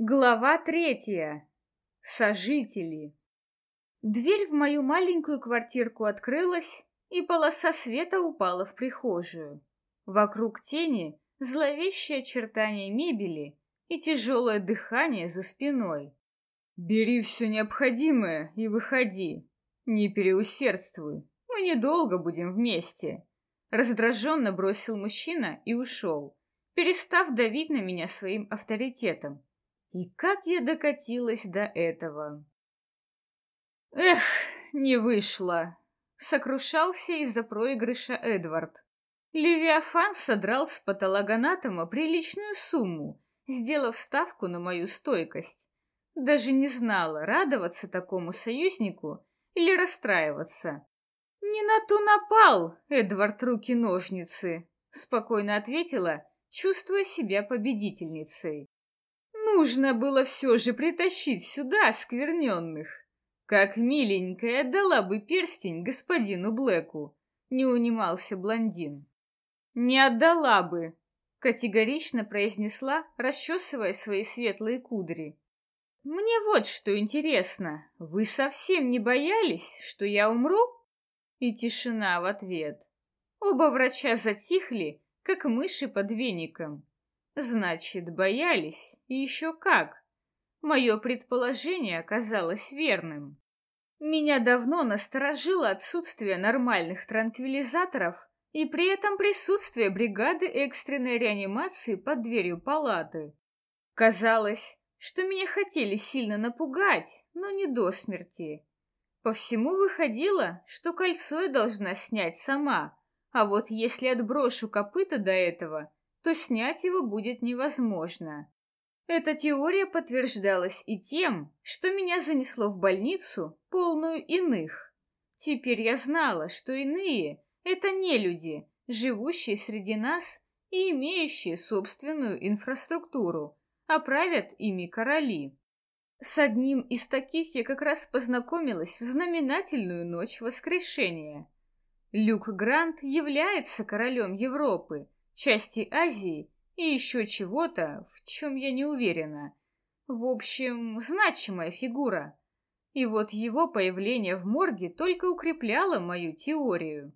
Глава третья. Сожители. Дверь в мою маленькую квартирку открылась, и полоса света упала в прихожую. Вокруг тени зловещее очертание мебели и тяжелое дыхание за спиной. «Бери все необходимое и выходи. Не переусердствуй. Мы недолго будем вместе». Раздраженно бросил мужчина и ушел, перестав давить на меня своим авторитетом. И как я докатилась до этого? Эх, не вышло. Сокрушался из-за проигрыша Эдвард. Левиафан содрал с патологоанатома приличную сумму, сделав ставку на мою стойкость. Даже не знала, радоваться такому союзнику или расстраиваться. «Не на ту напал, Эдвард руки-ножницы», — спокойно ответила, чувствуя себя победительницей. Нужно было все же притащить сюда скверненных. Как миленькая дала бы перстень господину Блэку, не унимался блондин. Не отдала бы, категорично произнесла, расчесывая свои светлые кудри. Мне вот что интересно, вы совсем не боялись, что я умру? И тишина в ответ. Оба врача затихли, как мыши под веником. Значит, боялись, и еще как. Мое предположение оказалось верным. Меня давно насторожило отсутствие нормальных транквилизаторов и при этом присутствие бригады экстренной реанимации под дверью палаты. Казалось, что меня хотели сильно напугать, но не до смерти. По всему выходило, что кольцо я должна снять сама, а вот если отброшу копыта до этого, то снять его будет невозможно. Эта теория подтверждалась и тем, что меня занесло в больницу, полную иных. Теперь я знала, что иные — это не люди, живущие среди нас и имеющие собственную инфраструктуру, а правят ими короли. С одним из таких я как раз познакомилась в знаменательную ночь воскрешения. Люк Грант является королем Европы, части Азии и еще чего-то, в чем я не уверена. В общем, значимая фигура. И вот его появление в морге только укрепляло мою теорию.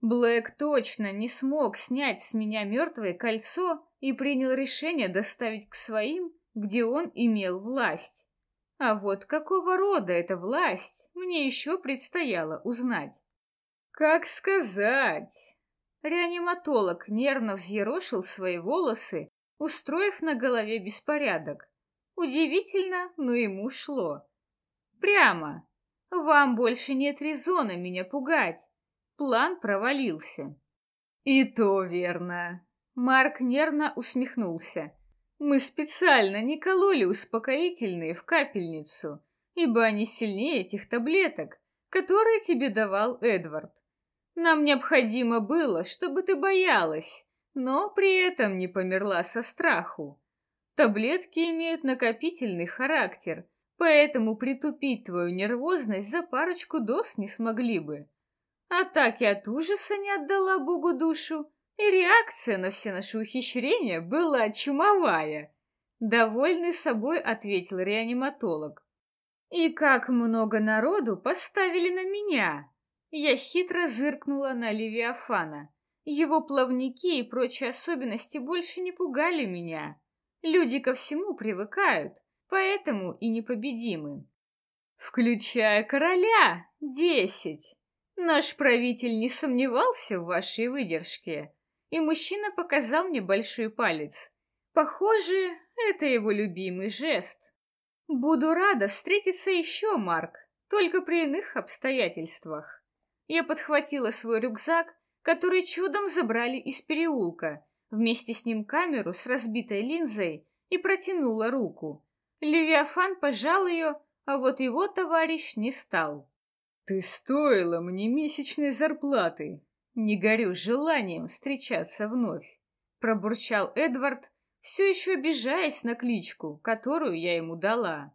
Блэк точно не смог снять с меня мертвое кольцо и принял решение доставить к своим, где он имел власть. А вот какого рода эта власть, мне еще предстояло узнать. Как сказать? Реаниматолог нервно взъерошил свои волосы, устроив на голове беспорядок. Удивительно, но ему шло. Прямо. Вам больше нет резона меня пугать. План провалился. И то верно. Марк нервно усмехнулся. Мы специально не кололи успокоительные в капельницу, ибо они сильнее этих таблеток, которые тебе давал Эдвард. Нам необходимо было, чтобы ты боялась, но при этом не померла со страху. Таблетки имеют накопительный характер, поэтому притупить твою нервозность за парочку доз не смогли бы. Атаки от ужаса не отдала Богу душу, и реакция на все наши ухищрения была чумовая. Довольный собой ответил реаниматолог. И как много народу поставили на меня, я хитро зыркнула на Левиафана. Его плавники и прочие особенности больше не пугали меня. Люди ко всему привыкают, поэтому и непобедимы. Включая короля, десять. Наш правитель не сомневался в вашей выдержке, и мужчина показал мне большой палец. Похоже, это его любимый жест. Буду рада встретиться еще, Марк, только при иных обстоятельствах. Я подхватила свой рюкзак, который чудом забрали из переулка, вместе с ним камеру с разбитой линзой и протянула руку. Левиафан пожал ее, а вот его товарищ не стал. «Ты стоила мне месячной зарплаты!» «Не горю желанием встречаться вновь», — пробурчал Эдвард, все еще обижаясь на кличку, которую я ему дала.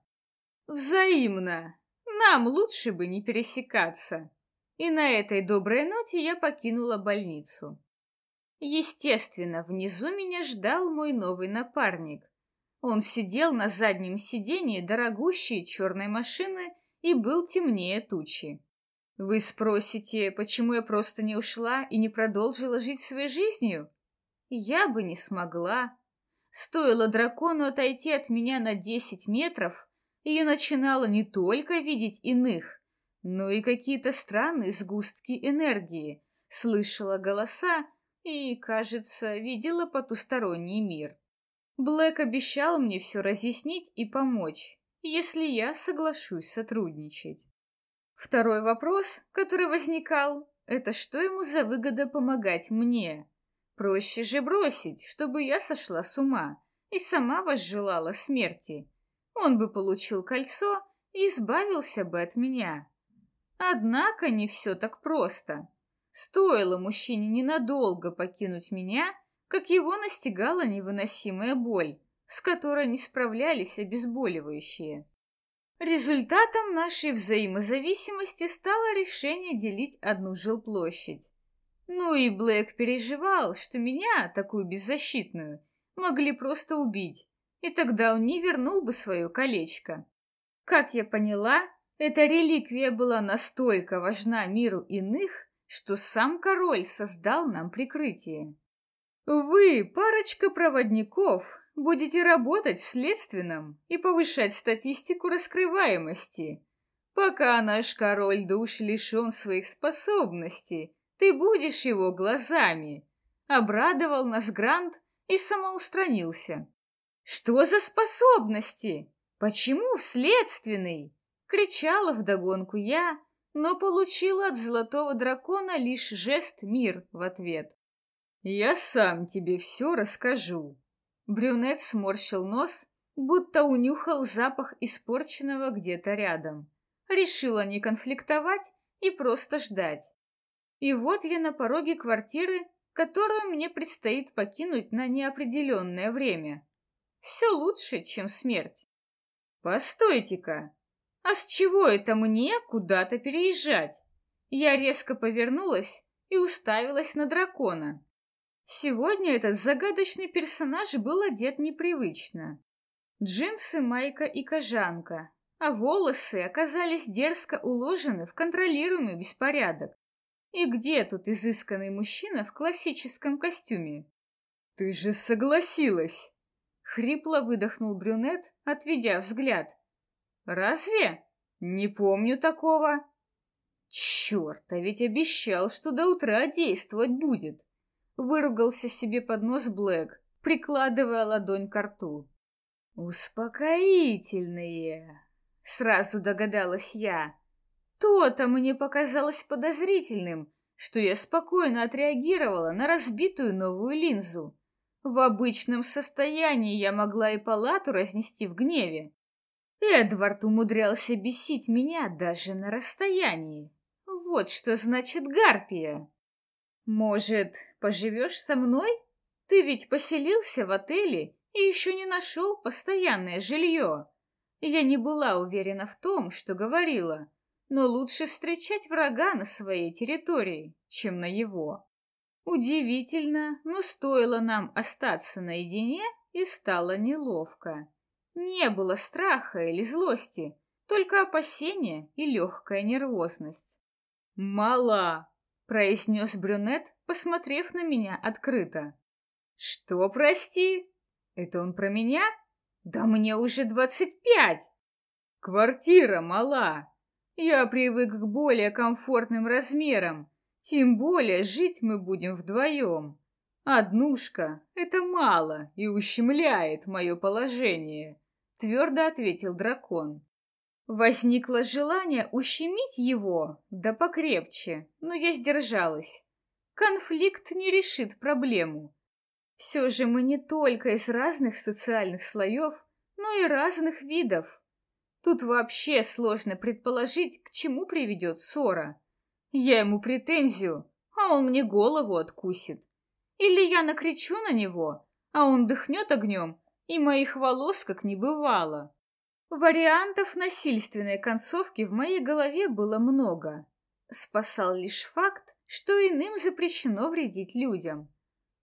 «Взаимно. Нам лучше бы не пересекаться», и на этой доброй ноте я покинула больницу. Естественно, внизу меня ждал мой новый напарник. Он сидел на заднем сиденье дорогущей черной машины и был темнее тучи. Вы спросите, почему я просто не ушла и не продолжила жить своей жизнью? Я бы не смогла. Стоило дракону отойти от меня на десять метров, и я начинала не только видеть иных, но и какие-то странные сгустки энергии, слышала голоса и, кажется, видела потусторонний мир. Блэк обещал мне все разъяснить и помочь, если я соглашусь сотрудничать. Второй вопрос, который возникал, это что ему за выгода помогать мне? Проще же бросить, чтобы я сошла с ума и сама возжелала смерти. Он бы получил кольцо и избавился бы от меня. Однако не все так просто. Стоило мужчине ненадолго покинуть меня, как его настигала невыносимая боль, с которой не справлялись обезболивающие. Результатом нашей взаимозависимости стало решение делить одну жилплощадь. Ну и Блэк переживал, что меня, такую беззащитную, могли просто убить, и тогда он не вернул бы свое колечко. Как я поняла, эта реликвия была настолько важна миру иных, что сам король создал нам прикрытие. Вы, парочка проводников, будете работать в следственном и повышать статистику раскрываемости. Пока наш король душ лишен своих способностей, ты будешь его глазами. Обрадовал нас Грант и самоустранился. Что за способности? Почему в следственный? Кричала вдогонку я, но получила от золотого дракона лишь жест мир в ответ. Я сам тебе все расскажу. Брюнет сморщил нос, будто унюхал запах испорченного где-то рядом. Решила не конфликтовать и просто ждать. И вот я на пороге квартиры, которую мне предстоит покинуть на неопределенное время. Все лучше, чем смерть. Постойте-ка, а с чего это мне куда-то переезжать? Я резко повернулась и уставилась на дракона. Сегодня этот загадочный персонаж был одет непривычно. Джинсы, майка и кожанка, а волосы оказались дерзко уложены в контролируемый беспорядок. И где тут изысканный мужчина в классическом костюме? Ты же согласилась! Хрипло выдохнул брюнет, отведя взгляд. Разве? Не помню такого. Черт, а ведь обещал, что до утра действовать будет. Выругался себе под нос Блэк, прикладывая ладонь к рту. Успокоительные. Сразу догадалась я. То-то мне показалось подозрительным, что я спокойно отреагировала на разбитую новую линзу. В обычном состоянии я могла и палату разнести в гневе. Эдвард умудрялся бесить меня даже на расстоянии. Вот что значит гарпия. Может, поживешь со мной? Ты ведь поселился в отеле и еще не нашел постоянное жилье. Я не была уверена в том, что говорила, но лучше встречать врага на своей территории, чем на его. Удивительно, но стоило нам остаться наедине, и стало неловко. Не было страха или злости, только опасения и легкая нервозность. «Мала!» — произнес брюнет, посмотрев на меня открыто. «Что, прости? Это он про меня? Да мне уже двадцать пять!» «Квартира мала!» Я привык к более комфортным размерам, тем более жить мы будем вдвоем. Однушка — это мало и ущемляет мое положение, — твердо ответил дракон. Возникло желание ущемить его, да покрепче, но я сдержалась. Конфликт не решит проблему. Все же мы не только из разных социальных слоев, но и разных видов. Тут вообще сложно предположить, к чему приведет ссора. Я ему претензию, а он мне голову откусит. Или я накричу на него, а он дыхнет огнем, и моих волос как не бывало. Вариантов насильственной концовки в моей голове было много. Спасал лишь факт, что иным запрещено вредить людям.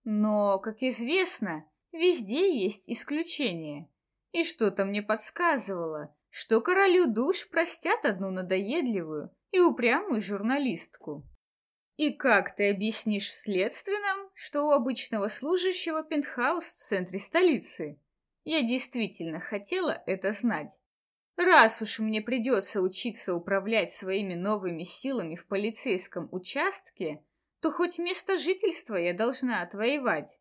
Но, как известно, везде есть исключения. И что-то мне подсказывало, что королю душ простят одну надоедливую и упрямую журналистку. И как ты объяснишь в следственном, что у обычного служащего пентхаус в центре столицы? Я действительно хотела это знать. Раз уж мне придется учиться управлять своими новыми силами в полицейском участке, то хоть место жительства я должна отвоевать.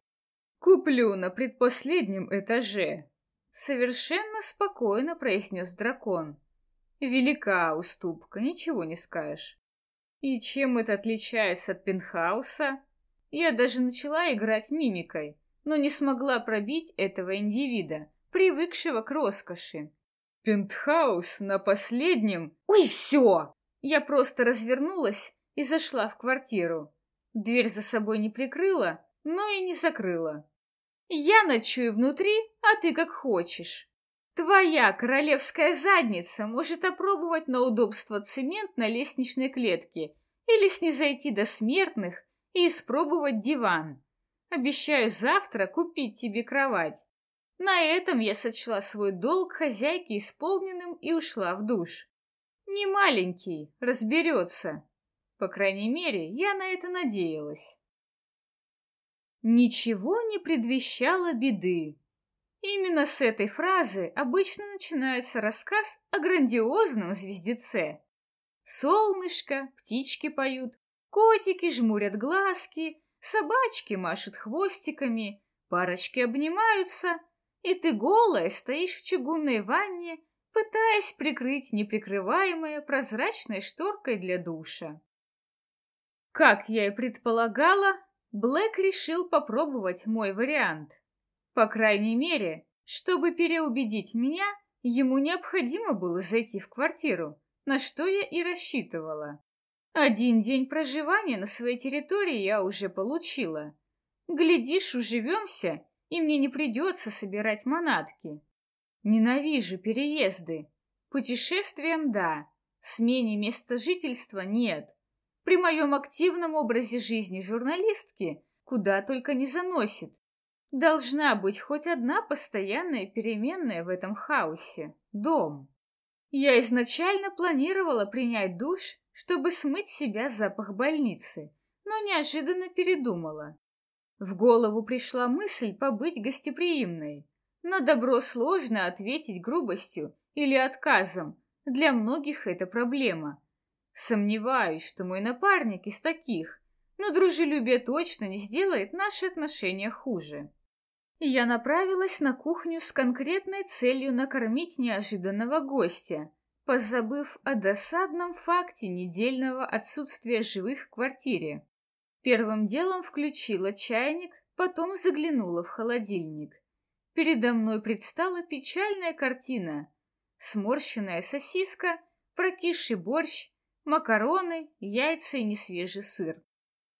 Куплю на предпоследнем этаже. Совершенно спокойно произнес дракон. Велика уступка, ничего не скажешь. И чем это отличается от пентхауса? Я даже начала играть мимикой, но не смогла пробить этого индивида, привыкшего к роскоши. Пентхаус на последнем... Ой, все! Я просто развернулась и зашла в квартиру. Дверь за собой не прикрыла, но и не закрыла. Я ночую внутри, а ты как хочешь. Твоя королевская задница может опробовать на удобство цемент на лестничной клетке или снизойти до смертных и испробовать диван. Обещаю завтра купить тебе кровать. На этом я сочла свой долг хозяйки исполненным и ушла в душ. Не маленький, разберется. По крайней мере, я на это надеялась. Ничего не предвещало беды. Именно с этой фразы обычно начинается рассказ о грандиозном звездеце. Солнышко, птички поют, котики жмурят глазки, собачки машут хвостиками, парочки обнимаются, и ты голая стоишь в чугунной ванне, пытаясь прикрыть неприкрываемое прозрачной шторкой для душа. Как я и предполагала, Блэк решил попробовать мой вариант. По крайней мере, чтобы переубедить меня, ему необходимо было зайти в квартиру, на что я и рассчитывала. Один день проживания на своей территории я уже получила. Глядишь, уживемся, и мне не придется собирать манатки. Ненавижу переезды. Путешествиям — да, смене места жительства — нет. При моем активном образе жизни журналистки куда только не заносит. Должна быть хоть одна постоянная переменная в этом хаосе — дом. Я изначально планировала принять душ, чтобы смыть себя запах больницы, но неожиданно передумала. В голову пришла мысль побыть гостеприимной. На добро сложно ответить грубостью или отказом. Для многих это проблема. Сомневаюсь, что мой напарник из таких, но дружелюбие точно не сделает наши отношения хуже. Я направилась на кухню с конкретной целью накормить неожиданного гостя, позабыв о досадном факте недельного отсутствия живых в квартире. Первым делом включила чайник, потом заглянула в холодильник. Передо мной предстала печальная картина. Сморщенная сосиска, прокисший борщ, макароны, яйца и несвежий сыр.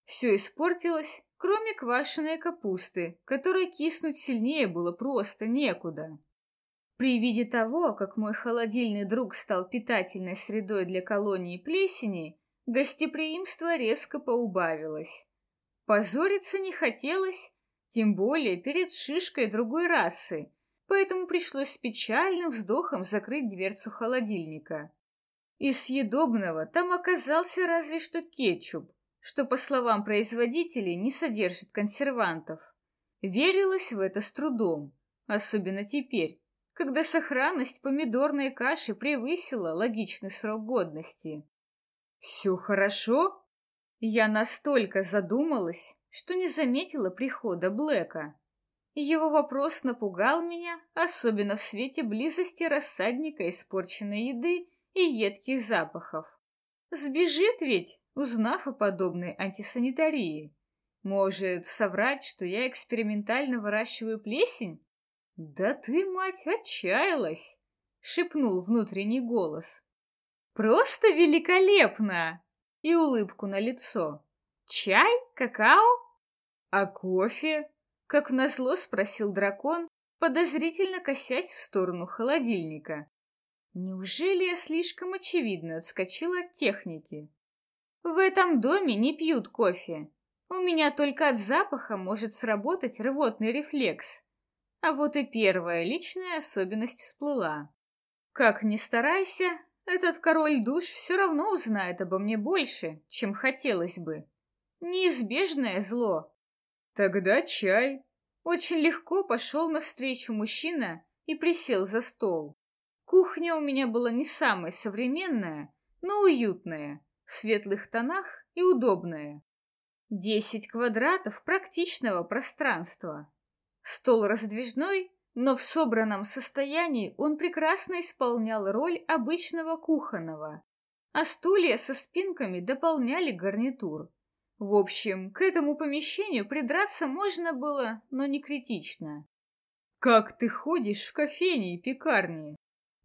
Все испортилось, кроме квашеной капусты, которой киснуть сильнее было просто некуда. При виде того, как мой холодильный друг стал питательной средой для колонии плесени, гостеприимство резко поубавилось. Позориться не хотелось, тем более перед шишкой другой расы, поэтому пришлось с печальным вздохом закрыть дверцу холодильника. Из съедобного там оказался разве что кетчуп, что, по словам производителей, не содержит консервантов. Верилось в это с трудом, особенно теперь, когда сохранность помидорной каши превысила логичный срок годности. «Все хорошо?» Я настолько задумалась, что не заметила прихода Блэка. Его вопрос напугал меня, особенно в свете близости рассадника испорченной еды и едких запахов. Сбежит ведь, узнав о подобной антисанитарии. Может, соврать, что я экспериментально выращиваю плесень? Да ты, мать, отчаялась, шепнул внутренний голос. Просто великолепно! И улыбку на лицо. Чай? Какао? А кофе? Как назло спросил дракон, подозрительно косясь в сторону холодильника. Неужели я слишком очевидно отскочила от техники? В этом доме не пьют кофе. У меня только от запаха может сработать рвотный рефлекс. А вот и первая личная особенность всплыла. Как ни старайся, этот король душ все равно узнает обо мне больше, чем хотелось бы. Неизбежное зло. Тогда чай. Очень легко пошел навстречу мужчина и присел за стол. Кухня у меня была не самая современная, но уютная, в светлых тонах и удобная. Десять квадратов практичного пространства. Стол раздвижной, но в собранном состоянии он прекрасно исполнял роль обычного кухонного, а стулья со спинками дополняли гарнитур. В общем, к этому помещению придраться можно было, но не критично. Как ты ходишь в кофейне и пекарни?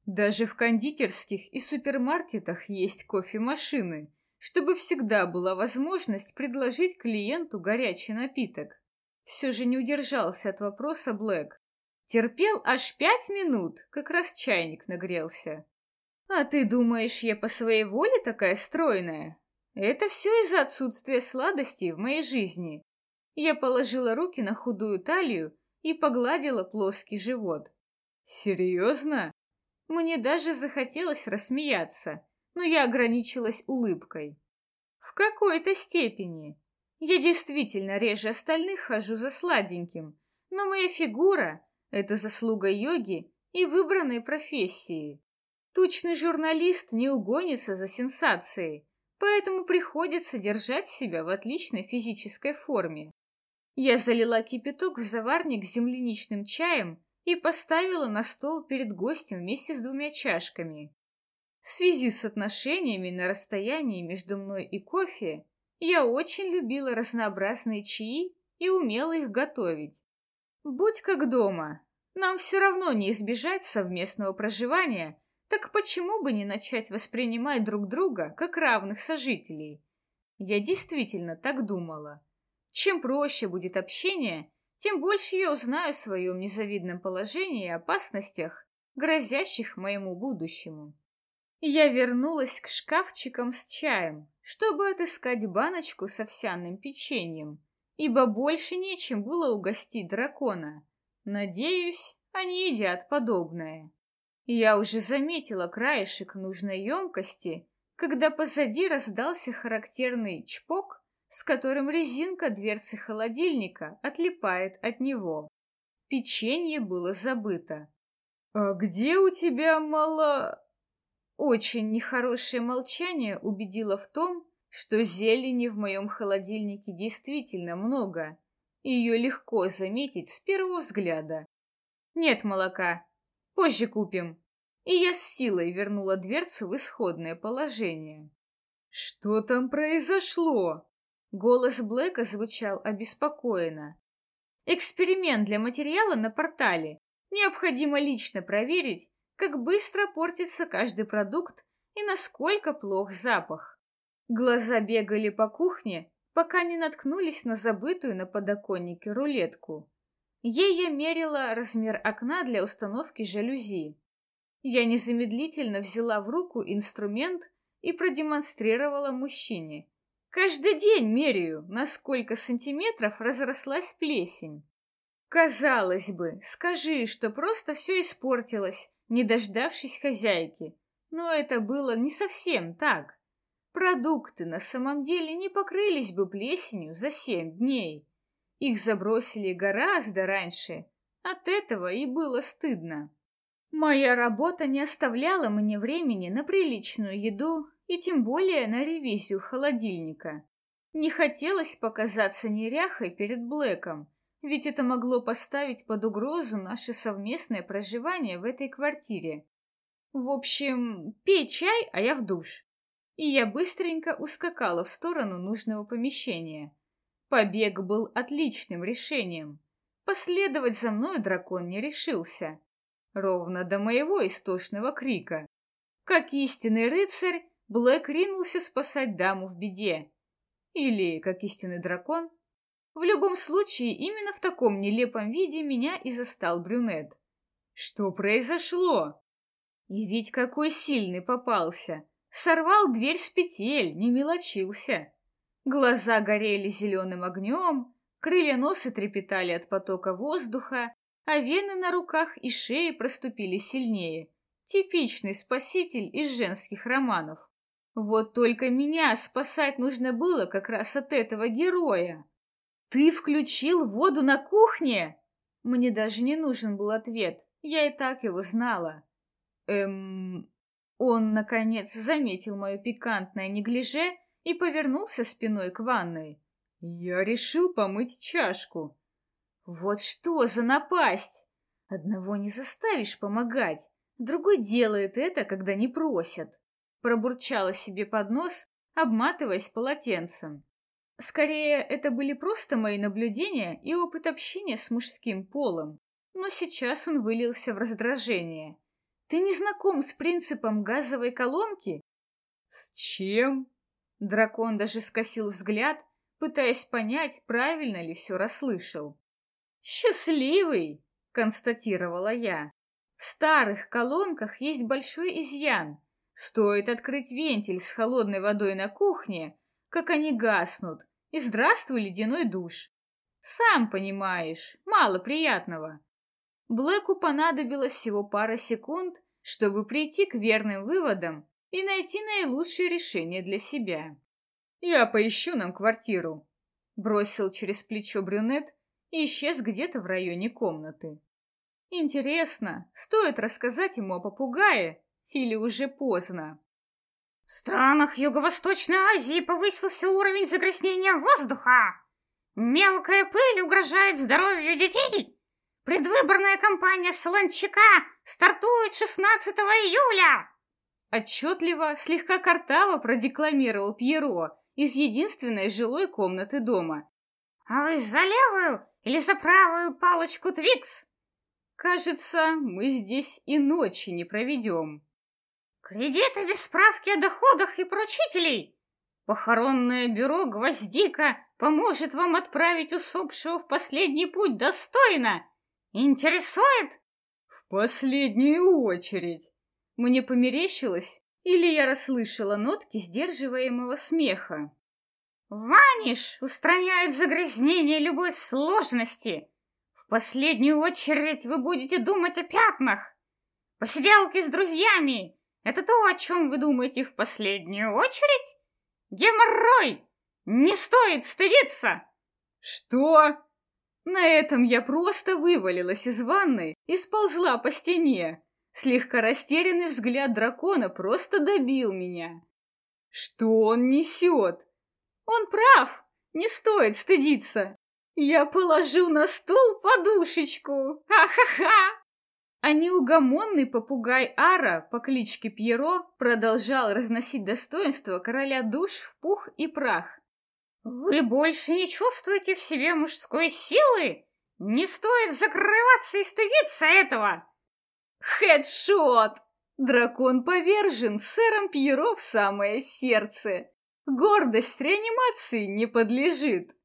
Даже в кондитерских и супермаркетах есть кофемашины, чтобы всегда была возможность предложить клиенту горячий напиток. Все же не удержался от вопроса Блэк. Терпел аж пять минут, как раз чайник нагрелся. А ты думаешь, я по своей воле такая стройная? Это все из-за отсутствия сладостей в моей жизни. Я положила руки на худую талию и погладила плоский живот. Серьезно? Мне даже захотелось рассмеяться, но я ограничилась улыбкой. В какой-то степени. Я действительно реже остальных хожу за сладеньким, но моя фигура — это заслуга йоги и выбранной профессии. Тучный журналист не угонится за сенсацией, поэтому приходится держать себя в отличной физической форме. Я залила кипяток в заварник с земляничным чаем и поставила на стол перед гостем вместе с двумя чашками. В связи с отношениями на расстоянии между мной и кофе, я очень любила разнообразные чаи и умела их готовить. Будь как дома, нам все равно не избежать совместного проживания, так почему бы не начать воспринимать друг друга как равных сожителей? Я действительно так думала. Чем проще будет общение, тем больше я узнаю о своем незавидном положении и опасностях, грозящих моему будущему. Я вернулась к шкафчикам с чаем, чтобы отыскать баночку с овсяным печеньем, ибо больше нечем было угостить дракона. Надеюсь, они едят подобное. Я уже заметила краешек нужной емкости, когда позади раздался характерный чпок, с которым резинка дверцы холодильника отлипает от него. Печенье было забыто. «А где у тебя мало...» Очень нехорошее молчание убедило в том, что зелени в моем холодильнике действительно много. Ее легко заметить с первого взгляда. Нет молока. Позже купим. И я с силой вернула дверцу в исходное положение. Что там произошло? Голос Блэка звучал обеспокоенно. Эксперимент для материала на портале. Необходимо лично проверить, как быстро портится каждый продукт и насколько плох запах. Глаза бегали по кухне, пока не наткнулись на забытую на подоконнике рулетку. Ей я мерила размер окна для установки жалюзи. Я незамедлительно взяла в руку инструмент и продемонстрировала мужчине. Каждый день меряю, на сколько сантиметров разрослась плесень. Казалось бы, скажи, что просто все испортилось, не дождавшись хозяйки. Но это было не совсем так. Продукты на самом деле не покрылись бы плесенью за семь дней. Их забросили гораздо раньше. От этого и было стыдно. Моя работа не оставляла мне времени на приличную еду и тем более на ревизию холодильника. Не хотелось показаться неряхой перед Блэком, ведь это могло поставить под угрозу наше совместное проживание в этой квартире. В общем, пей чай, а я в душ. И я быстренько ускакала в сторону нужного помещения. Побег был отличным решением. Последовать за мной дракон не решился. Ровно до моего истошного крика. Как истинный рыцарь, Блэк ринулся спасать даму в беде. Или, как истинный дракон, в любом случае, именно в таком нелепом виде меня и застал брюнет. Что произошло? И ведь какой сильный попался. Сорвал дверь с петель, не мелочился. Глаза горели зеленым огнем, крылья носа трепетали от потока воздуха, а вены на руках и шее проступили сильнее. Типичный спаситель из женских романов. Вот только меня спасать нужно было как раз от этого героя. «Ты включил воду на кухне?» Мне даже не нужен был ответ, я и так его знала. Эм... Он, наконец, заметил мое пикантное неглиже и повернулся спиной к ванной. Я решил помыть чашку. Вот что за напасть! Одного не заставишь помогать, другой делает это, когда не просят. Пробурчала себе под нос, обматываясь полотенцем. Скорее, это были просто мои наблюдения и опыт общения с мужским полом. Но сейчас он вылился в раздражение. Ты не знаком с принципом газовой колонки? С чем? Дракон даже скосил взгляд, пытаясь понять, правильно ли все расслышал. «Счастливый!» — констатировала я. «В старых колонках есть большой изъян. Стоит открыть вентиль с холодной водой на кухне, как они гаснут, и здравствуй, ледяной душ. Сам понимаешь, мало приятного. Блэку понадобилось всего пара секунд, чтобы прийти к верным выводам и найти наилучшее решение для себя. «Я поищу нам квартиру», — бросил через плечо брюнет и исчез где-то в районе комнаты. Интересно, стоит рассказать ему о попугае или уже поздно? В странах Юго-Восточной Азии повысился уровень загрязнения воздуха. Мелкая пыль угрожает здоровью детей. Предвыборная кампания Солончака стартует 16 июля. Отчетливо, слегка картаво продекламировал Пьеро из единственной жилой комнаты дома. А вы за левую или за правую палочку Твикс? Кажется, мы здесь и ночи не проведем. Кредиты без справки о доходах и поручителей. Похоронное бюро «Гвоздика» поможет вам отправить усопшего в последний путь достойно. Интересует? В последнюю очередь. Мне померещилось, или я расслышала нотки сдерживаемого смеха. Ваниш устраняет загрязнение любой сложности. В последнюю очередь вы будете думать о пятнах. Посиделки с друзьями, это то, о чем вы думаете в последнюю очередь? Геморрой! Не стоит стыдиться!» «Что?» На этом я просто вывалилась из ванны и сползла по стене. Слегка растерянный взгляд дракона просто добил меня. Что он несет? Он прав, не стоит стыдиться. Я положу на стул подушечку. Ха-ха-ха! А неугомонный попугай Ара по кличке Пьеро продолжал разносить достоинство короля душ в пух и прах. «Вы больше не чувствуете в себе мужской силы? Не стоит закрываться и стыдиться этого!» «Хедшот!» Дракон повержен сэром Пьеро в самое сердце. Гордость реанимации не подлежит.